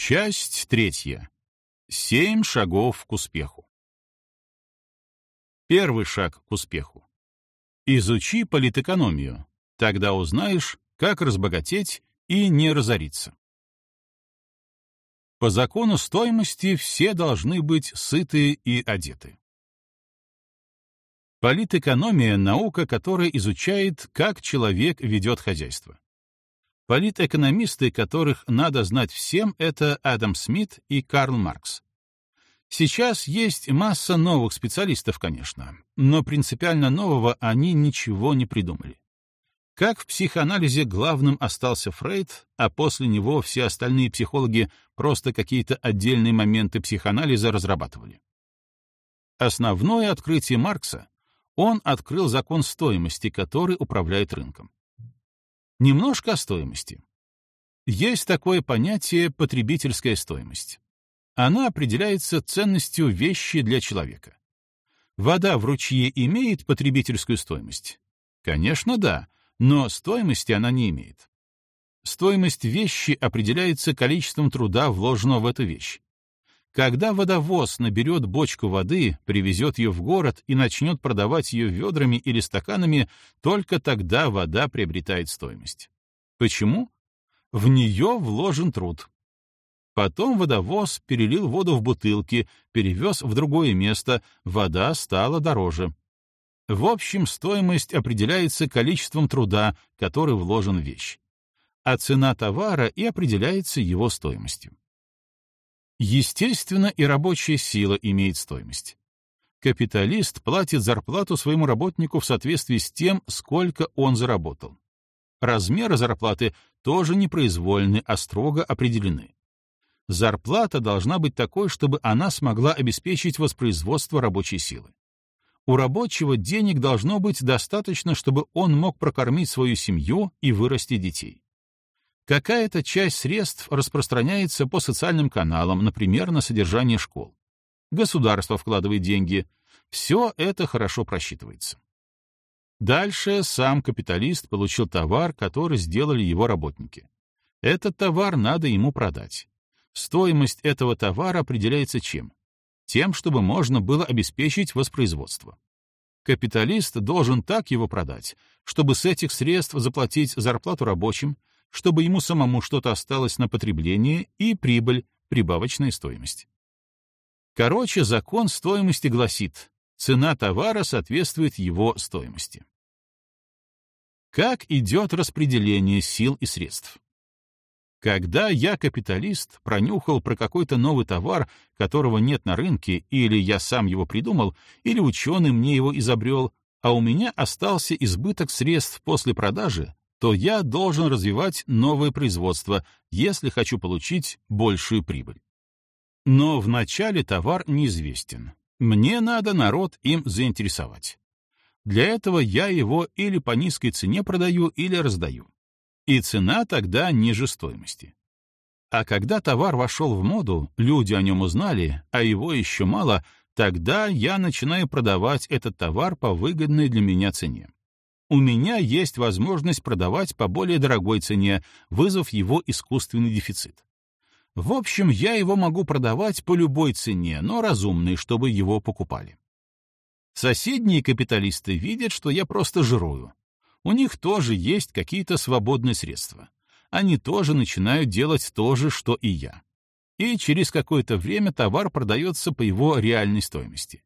Часть третья. Семь шагов к успеху. Первый шаг к успеху. Изучи политэкономию, тогда узнаешь, как разбогатеть и не разориться. По закону стоимости все должны быть сыты и одеты. Политэкономия — наука, которая изучает, как человек ведет хозяйство. Политэкономисты, которых надо знать всем, это Адам Смит и Карл Маркс. Сейчас есть масса новых специалистов, конечно, но принципиально нового они ничего не придумали. Как в психоанализе главным остался Фрейд, а после него все остальные психологи просто какие-то отдельные моменты психоанализа разрабатывали. Основное открытие Маркса — он открыл закон стоимости, который управляет рынком. Немножко о стоимости. Есть такое понятие потребительская стоимость. Она определяется ценностью вещи для человека. Вода в ручье имеет потребительскую стоимость? Конечно, да, но стоимости она не имеет. Стоимость вещи определяется количеством труда, вложенного в эту вещь. Когда водовоз наберет бочку воды, привезет ее в город и начнет продавать ее ведрами или стаканами, только тогда вода приобретает стоимость. Почему? В нее вложен труд. Потом водовоз перелил воду в бутылки, перевез в другое место, вода стала дороже. В общем, стоимость определяется количеством труда, который вложен в вещь. А цена товара и определяется его стоимостью. Естественно, и рабочая сила имеет стоимость. Капиталист платит зарплату своему работнику в соответствии с тем, сколько он заработал. Размеры зарплаты тоже не произвольны, а строго определены. Зарплата должна быть такой, чтобы она смогла обеспечить воспроизводство рабочей силы. У рабочего денег должно быть достаточно, чтобы он мог прокормить свою семью и вырастить детей. Какая-то часть средств распространяется по социальным каналам, например, на содержание школ. Государство вкладывает деньги. Все это хорошо просчитывается. Дальше сам капиталист получил товар, который сделали его работники. Этот товар надо ему продать. Стоимость этого товара определяется чем? Тем, чтобы можно было обеспечить воспроизводство. Капиталист должен так его продать, чтобы с этих средств заплатить зарплату рабочим, чтобы ему самому что-то осталось на потребление и прибыль, прибавочная стоимость. Короче, закон стоимости гласит, цена товара соответствует его стоимости. Как идет распределение сил и средств? Когда я, капиталист, пронюхал про какой-то новый товар, которого нет на рынке, или я сам его придумал, или ученый мне его изобрел, а у меня остался избыток средств после продажи, то я должен развивать новое производство, если хочу получить большую прибыль. Но вначале товар неизвестен. Мне надо народ им заинтересовать. Для этого я его или по низкой цене продаю, или раздаю. И цена тогда ниже стоимости. А когда товар вошел в моду, люди о нем узнали, а его еще мало, тогда я начинаю продавать этот товар по выгодной для меня цене у меня есть возможность продавать по более дорогой цене, вызвав его искусственный дефицит. В общем, я его могу продавать по любой цене, но разумной, чтобы его покупали. Соседние капиталисты видят, что я просто жирую. У них тоже есть какие-то свободные средства. Они тоже начинают делать то же, что и я. И через какое-то время товар продается по его реальной стоимости.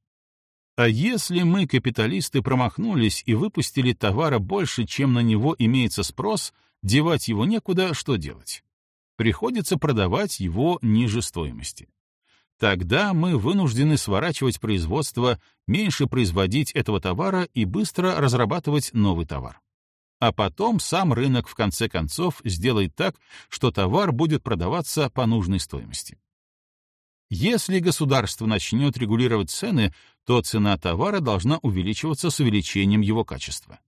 А если мы, капиталисты, промахнулись и выпустили товара больше, чем на него имеется спрос, девать его некуда, что делать? Приходится продавать его ниже стоимости. Тогда мы вынуждены сворачивать производство, меньше производить этого товара и быстро разрабатывать новый товар. А потом сам рынок в конце концов сделает так, что товар будет продаваться по нужной стоимости. Если государство начнет регулировать цены, то цена товара должна увеличиваться с увеличением его качества.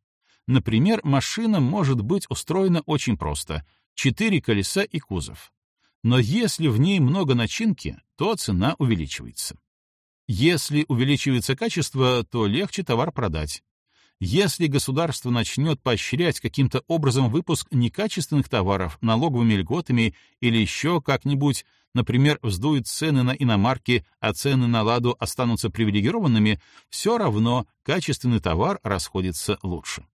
Например, машина может быть устроена очень просто — четыре колеса и кузов. Но если в ней много начинки, то цена увеличивается. Если увеличивается качество, то легче товар продать. Если государство начнет поощрять каким-то образом выпуск некачественных товаров налоговыми льготами или еще как-нибудь, например, вздует цены на иномарки, а цены на ладу останутся привилегированными, все равно качественный товар расходится лучше.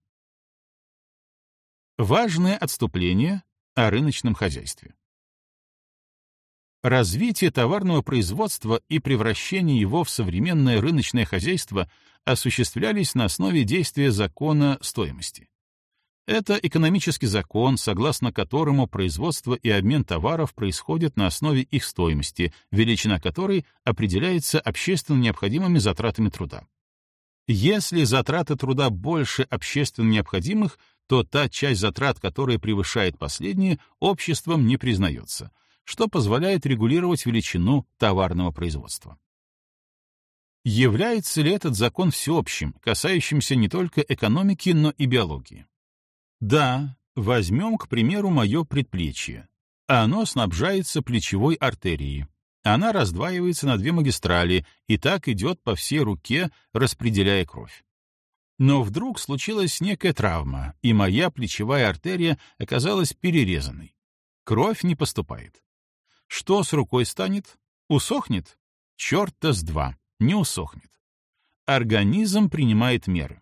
Важное отступление о рыночном хозяйстве. Развитие товарного производства и превращение его в современное рыночное хозяйство осуществлялись на основе действия закона стоимости. Это экономический закон, согласно которому производство и обмен товаров происходят на основе их стоимости, величина которой определяется общественно необходимыми затратами труда. Если затраты труда больше общественно необходимых, то та часть затрат, которая превышает последние, обществом не признается, что позволяет регулировать величину товарного производства. Является ли этот закон всеобщим, касающимся не только экономики, но и биологии? Да, возьмем, к примеру, мое предплечье. Оно снабжается плечевой артерией. Она раздваивается на две магистрали и так идет по всей руке, распределяя кровь. Но вдруг случилась некая травма, и моя плечевая артерия оказалась перерезанной. Кровь не поступает. Что с рукой станет? Усохнет? Черт-то с два, не усохнет. Организм принимает меры.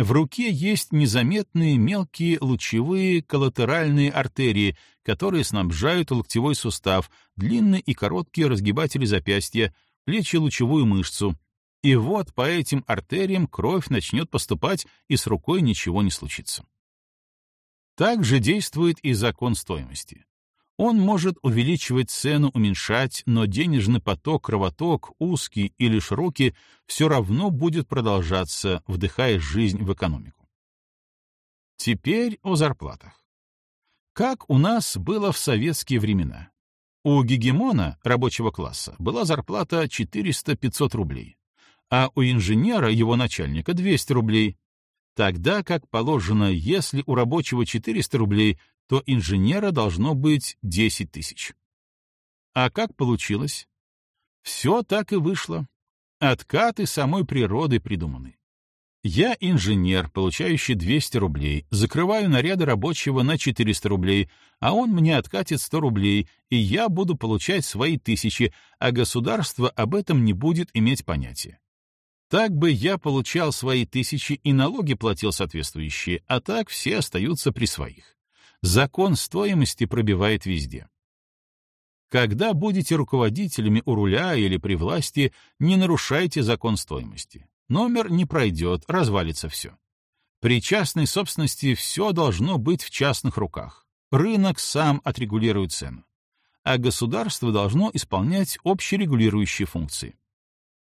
В руке есть незаметные мелкие лучевые коллатеральные артерии, которые снабжают локтевой сустав, длинные и короткие разгибатели запястья, плечи-лучевую мышцу. И вот по этим артериям кровь начнет поступать, и с рукой ничего не случится. Так же действует и закон стоимости. Он может увеличивать цену, уменьшать, но денежный поток, кровоток, узкий или широкий, все равно будет продолжаться, вдыхая жизнь в экономику. Теперь о зарплатах. Как у нас было в советские времена? У гегемона рабочего класса была зарплата 400-500 рублей, а у инженера, его начальника, 200 рублей, тогда как положено, если у рабочего 400 рублей, то инженера должно быть 10 тысяч. А как получилось? Все так и вышло. Откаты самой природы придуманы. Я инженер, получающий 200 рублей, закрываю наряды рабочего на 400 рублей, а он мне откатит 100 рублей, и я буду получать свои тысячи, а государство об этом не будет иметь понятия. Так бы я получал свои тысячи и налоги платил соответствующие, а так все остаются при своих закон стоимости пробивает везде. Когда будете руководителями у руля или при власти, не нарушайте закон стоимости. Номер не пройдет, развалится все. При частной собственности все должно быть в частных руках. Рынок сам отрегулирует цену. А государство должно исполнять общерегулирующие функции.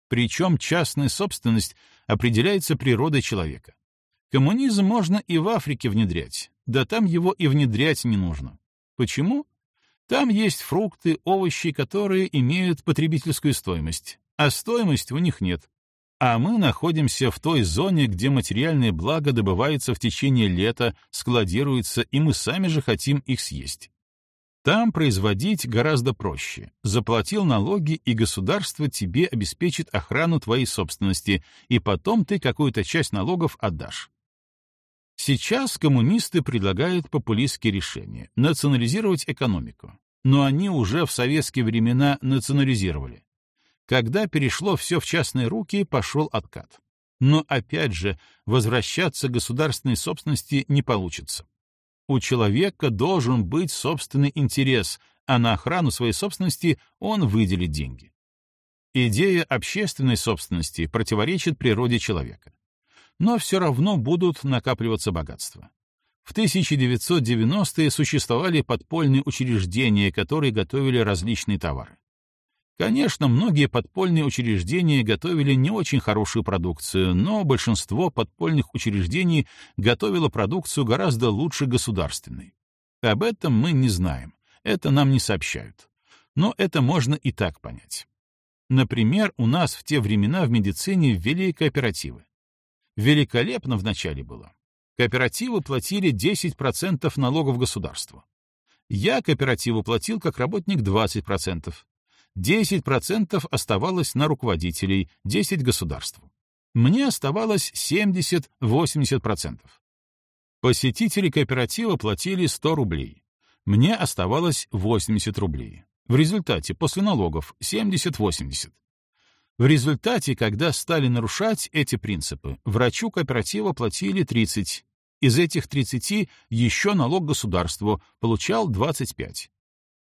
Причем частная собственность определяется природой человека. Коммунизм можно и в Африке внедрять, да там его и внедрять не нужно. Почему? Там есть фрукты, овощи, которые имеют потребительскую стоимость, а стоимости у них нет. А мы находимся в той зоне, где материальные блага добываются в течение лета, складируются, и мы сами же хотим их съесть. Там производить гораздо проще. Заплатил налоги, и государство тебе обеспечит охрану твоей собственности, и потом ты какую-то часть налогов отдашь. Сейчас коммунисты предлагают популистские решения — национализировать экономику. Но они уже в советские времена национализировали. Когда перешло все в частные руки, пошел откат. Но опять же, возвращаться к государственной собственности не получится. У человека должен быть собственный интерес, а на охрану своей собственности он выделит деньги. Идея общественной собственности противоречит природе человека но все равно будут накапливаться богатства. В 1990-е существовали подпольные учреждения, которые готовили различные товары. Конечно, многие подпольные учреждения готовили не очень хорошую продукцию, но большинство подпольных учреждений готовило продукцию гораздо лучше государственной. Об этом мы не знаем, это нам не сообщают. Но это можно и так понять. Например, у нас в те времена в медицине ввели кооперативы великолепно вначале было. Кооперативы платили 10% налогов государству. Я кооперативу платил как работник 20%. 10% оставалось на руководителей, 10% государству. мне оставалось 70-80%. Посетители кооператива платили 100 рублей. Мне оставалось 80 рублей. В результате, после налогов, 70-80. В результате, когда стали нарушать эти принципы, врачу кооператива платили 30. Из этих 30 еще налог государству получал 25.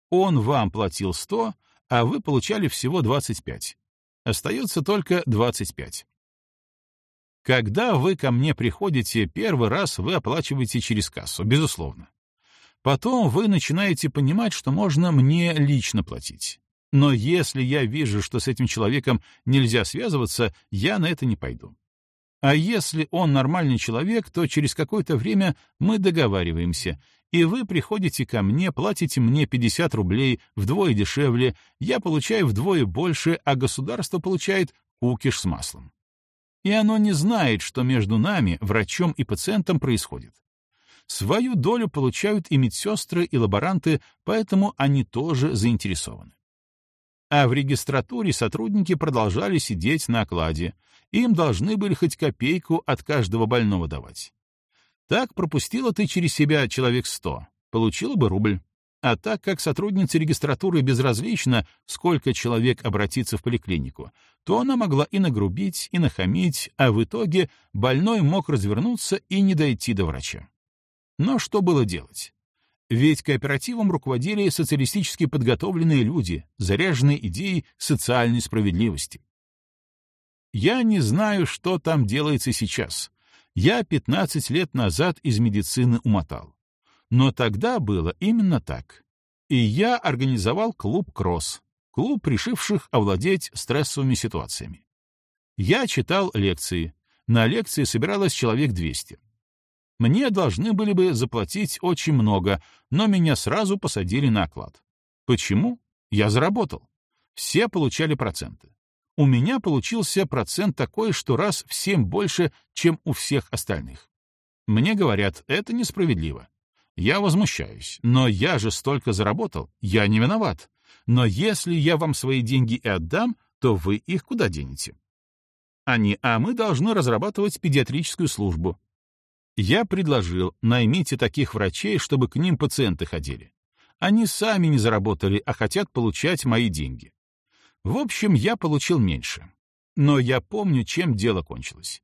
Он вам платил 100, а вы получали всего 25. Остается только 25. Когда вы ко мне приходите, первый раз вы оплачиваете через кассу, безусловно. Потом вы начинаете понимать, что можно мне лично платить. Но если я вижу, что с этим человеком нельзя связываться, я на это не пойду. А если он нормальный человек, то через какое-то время мы договариваемся, и вы приходите ко мне, платите мне 50 рублей, вдвое дешевле, я получаю вдвое больше, а государство получает кукиш с маслом. И оно не знает, что между нами, врачом и пациентом, происходит. Свою долю получают и медсестры, и лаборанты, поэтому они тоже заинтересованы. А в регистратуре сотрудники продолжали сидеть на окладе. Им должны были хоть копейку от каждого больного давать. Так пропустила ты через себя человек сто, получила бы рубль. А так как сотруднице регистратуры безразлично, сколько человек обратится в поликлинику, то она могла и нагрубить, и нахамить, а в итоге больной мог развернуться и не дойти до врача. Но что было делать? Ведь кооперативом руководили социалистически подготовленные люди, заряженные идеей социальной справедливости. Я не знаю, что там делается сейчас. Я 15 лет назад из медицины умотал. Но тогда было именно так. И я организовал клуб «Кросс», клуб, решивших овладеть стрессовыми ситуациями. Я читал лекции. На лекции собиралось человек 200. Мне должны были бы заплатить очень много, но меня сразу посадили на оклад. Почему? Я заработал. Все получали проценты. У меня получился процент такой, что раз в семь больше, чем у всех остальных. Мне говорят, это несправедливо. Я возмущаюсь, но я же столько заработал, я не виноват. Но если я вам свои деньги и отдам, то вы их куда денете? Они, а мы должны разрабатывать педиатрическую службу. Я предложил, наймите таких врачей, чтобы к ним пациенты ходили. Они сами не заработали, а хотят получать мои деньги. В общем, я получил меньше. Но я помню, чем дело кончилось.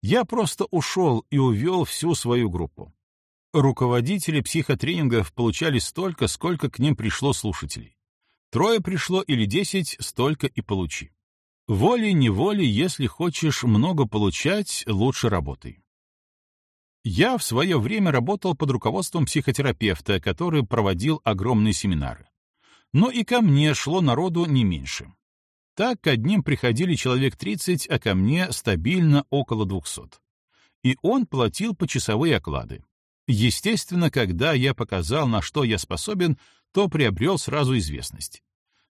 Я просто ушел и увел всю свою группу. Руководители психотренингов получали столько, сколько к ним пришло слушателей. Трое пришло или десять, столько и получи. Волей-неволей, если хочешь много получать, лучше работай. Я в свое время работал под руководством психотерапевта, который проводил огромные семинары. Но и ко мне шло народу не меньше. Так к одним приходили человек 30, а ко мне стабильно около 200. И он платил почасовые оклады. Естественно, когда я показал, на что я способен, то приобрел сразу известность.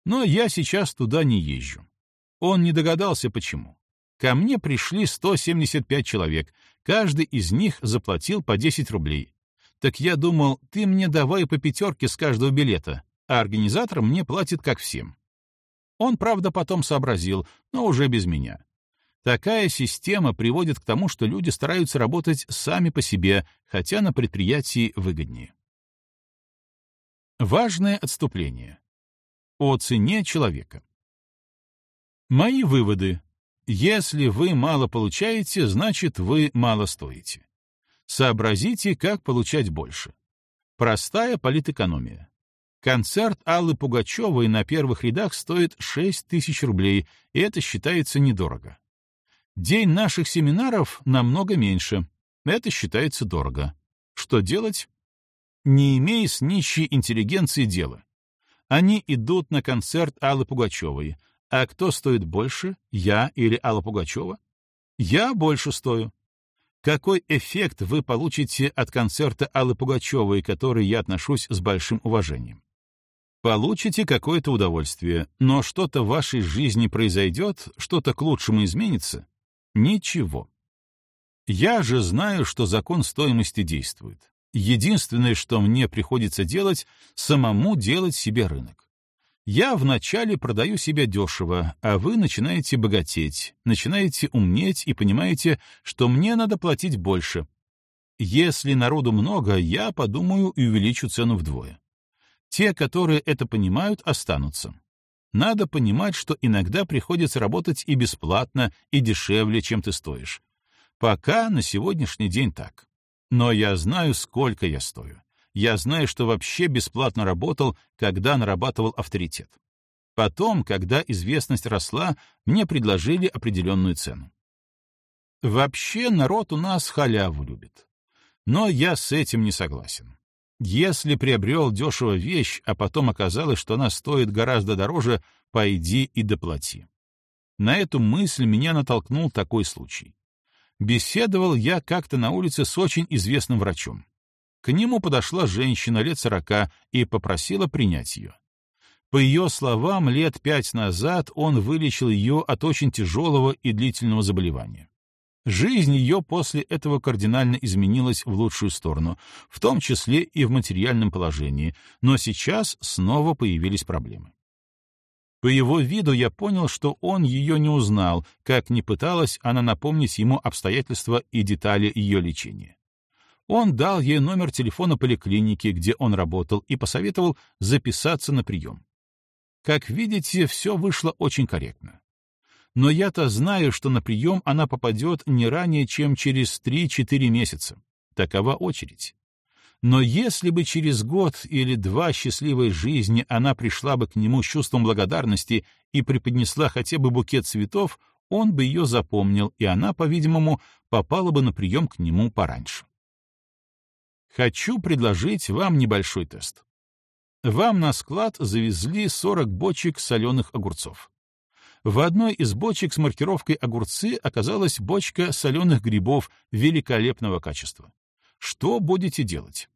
Но я сейчас туда не езжу. Он не догадался, почему. Ко мне пришли 175 человек, каждый из них заплатил по 10 рублей. Так я думал, ты мне давай по пятерке с каждого билета, а организатор мне платит как всем. Он, правда, потом сообразил, но уже без меня. Такая система приводит к тому, что люди стараются работать сами по себе, хотя на предприятии выгоднее. Важное отступление. О цене человека. Мои выводы если вы мало получаете, значит, вы мало стоите. Сообразите, как получать больше. Простая политэкономия. Концерт Аллы Пугачевой на первых рядах стоит 6 тысяч рублей, и это считается недорого. День наших семинаров намного меньше. Это считается дорого. Что делать? Не имей с нищей интеллигенцией дела. Они идут на концерт Аллы Пугачевой, а кто стоит больше, я или Алла Пугачева? Я больше стою. Какой эффект вы получите от концерта Аллы Пугачевой, к которой я отношусь с большим уважением? Получите какое-то удовольствие, но что-то в вашей жизни произойдет, что-то к лучшему изменится? Ничего. Я же знаю, что закон стоимости действует. Единственное, что мне приходится делать, самому делать себе рынок. Я вначале продаю себя дешево, а вы начинаете богатеть, начинаете умнеть и понимаете, что мне надо платить больше. Если народу много, я подумаю и увеличу цену вдвое. Те, которые это понимают, останутся. Надо понимать, что иногда приходится работать и бесплатно, и дешевле, чем ты стоишь. Пока на сегодняшний день так. Но я знаю, сколько я стою я знаю, что вообще бесплатно работал, когда нарабатывал авторитет. Потом, когда известность росла, мне предложили определенную цену. Вообще народ у нас халяву любит. Но я с этим не согласен. Если приобрел дешево вещь, а потом оказалось, что она стоит гораздо дороже, пойди и доплати. На эту мысль меня натолкнул такой случай. Беседовал я как-то на улице с очень известным врачом. К нему подошла женщина лет сорока и попросила принять ее. По ее словам, лет пять назад он вылечил ее от очень тяжелого и длительного заболевания. Жизнь ее после этого кардинально изменилась в лучшую сторону, в том числе и в материальном положении, но сейчас снова появились проблемы. По его виду я понял, что он ее не узнал, как не пыталась она напомнить ему обстоятельства и детали ее лечения. Он дал ей номер телефона поликлиники, где он работал, и посоветовал записаться на прием. Как видите, все вышло очень корректно. Но я-то знаю, что на прием она попадет не ранее, чем через 3-4 месяца. Такова очередь. Но если бы через год или два счастливой жизни она пришла бы к нему с чувством благодарности и преподнесла хотя бы букет цветов, он бы ее запомнил, и она, по-видимому, попала бы на прием к нему пораньше. Хочу предложить вам небольшой тест. Вам на склад завезли 40 бочек соленых огурцов. В одной из бочек с маркировкой «огурцы» оказалась бочка соленых грибов великолепного качества. Что будете делать?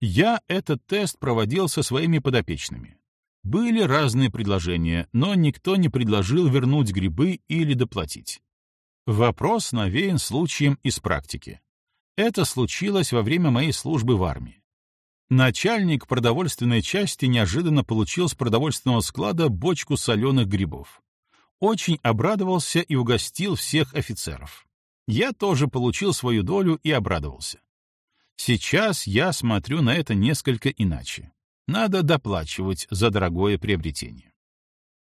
Я этот тест проводил со своими подопечными. Были разные предложения, но никто не предложил вернуть грибы или доплатить. Вопрос навеян случаем из практики. Это случилось во время моей службы в армии. Начальник продовольственной части неожиданно получил с продовольственного склада бочку соленых грибов. Очень обрадовался и угостил всех офицеров. Я тоже получил свою долю и обрадовался. Сейчас я смотрю на это несколько иначе. Надо доплачивать за дорогое приобретение.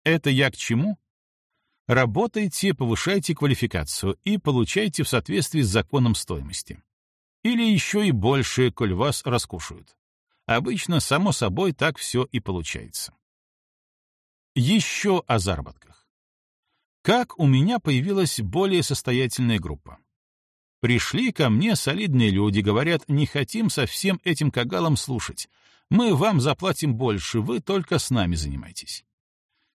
Это я к чему? Работайте, повышайте квалификацию и получайте в соответствии с законом стоимости. Или еще и больше, коль вас раскушают. Обычно, само собой, так все и получается. Еще о заработках. Как у меня появилась более состоятельная группа? Пришли ко мне солидные люди, говорят, не хотим со всем этим кагалом слушать. Мы вам заплатим больше, вы только с нами занимайтесь.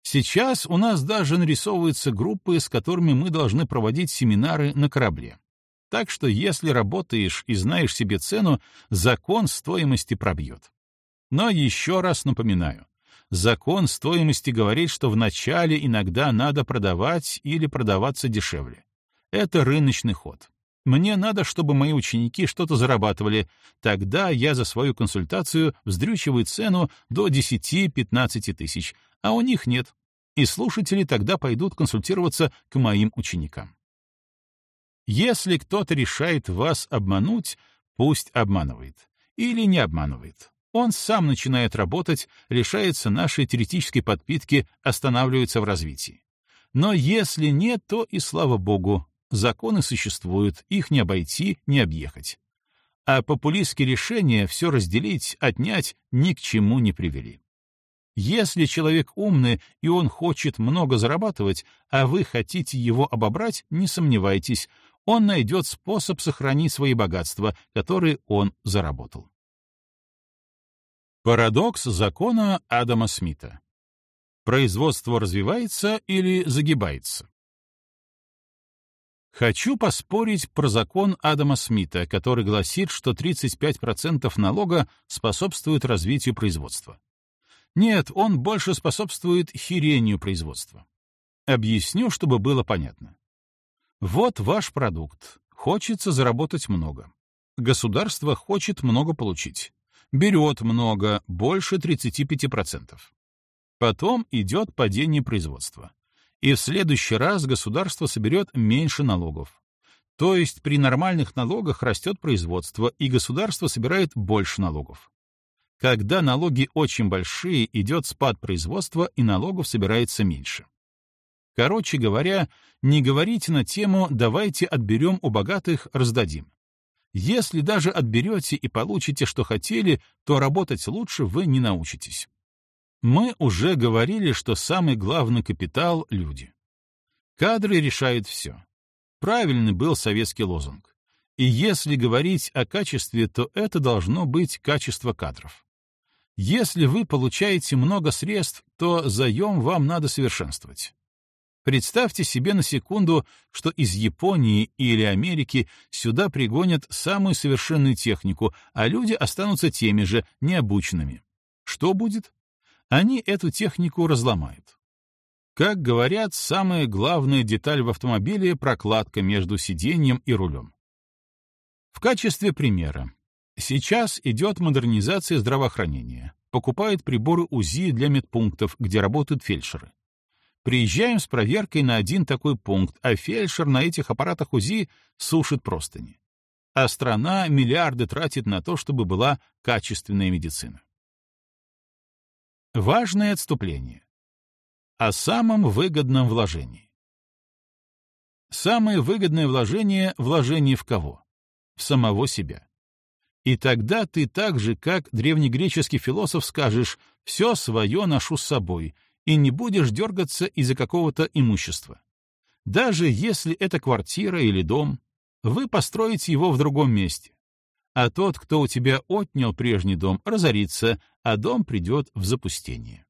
Сейчас у нас даже нарисовываются группы, с которыми мы должны проводить семинары на корабле. Так что если работаешь и знаешь себе цену, закон стоимости пробьет. Но еще раз напоминаю, закон стоимости говорит, что вначале иногда надо продавать или продаваться дешевле. Это рыночный ход. Мне надо, чтобы мои ученики что-то зарабатывали, тогда я за свою консультацию вздрючиваю цену до 10-15 тысяч, а у них нет, и слушатели тогда пойдут консультироваться к моим ученикам. Если кто-то решает вас обмануть, пусть обманывает. Или не обманывает. Он сам начинает работать, лишается нашей теоретической подпитки, останавливается в развитии. Но если нет, то и слава богу, законы существуют, их не обойти, не объехать. А популистские решения все разделить, отнять ни к чему не привели. Если человек умный и он хочет много зарабатывать, а вы хотите его обобрать, не сомневайтесь, он найдет способ сохранить свои богатства, которые он заработал. Парадокс закона Адама Смита. Производство развивается или загибается? Хочу поспорить про закон Адама Смита, который гласит, что 35% налога способствует развитию производства. Нет, он больше способствует херению производства. Объясню, чтобы было понятно. Вот ваш продукт. Хочется заработать много. Государство хочет много получить. Берет много, больше 35%. Потом идет падение производства. И в следующий раз государство соберет меньше налогов. То есть при нормальных налогах растет производство, и государство собирает больше налогов. Когда налоги очень большие, идет спад производства, и налогов собирается меньше. Короче говоря, не говорите на тему «давайте отберем у богатых, раздадим». Если даже отберете и получите, что хотели, то работать лучше вы не научитесь. Мы уже говорили, что самый главный капитал — люди. Кадры решают все. Правильный был советский лозунг. И если говорить о качестве, то это должно быть качество кадров. Если вы получаете много средств, то заем вам надо совершенствовать. Представьте себе на секунду, что из Японии или Америки сюда пригонят самую совершенную технику, а люди останутся теми же, необученными. Что будет? Они эту технику разломают. Как говорят, самая главная деталь в автомобиле — прокладка между сиденьем и рулем. В качестве примера. Сейчас идет модернизация здравоохранения. Покупают приборы УЗИ для медпунктов, где работают фельдшеры. Приезжаем с проверкой на один такой пункт, а фельдшер на этих аппаратах УЗИ сушит простыни. А страна миллиарды тратит на то, чтобы была качественная медицина. Важное отступление. О самом выгодном вложении. Самое выгодное вложение — вложение в кого? В самого себя. И тогда ты так же, как древнегреческий философ, скажешь «все свое ношу с собой», и не будешь дергаться из-за какого-то имущества. Даже если это квартира или дом, вы построите его в другом месте. А тот, кто у тебя отнял прежний дом, разорится, а дом придет в запустение.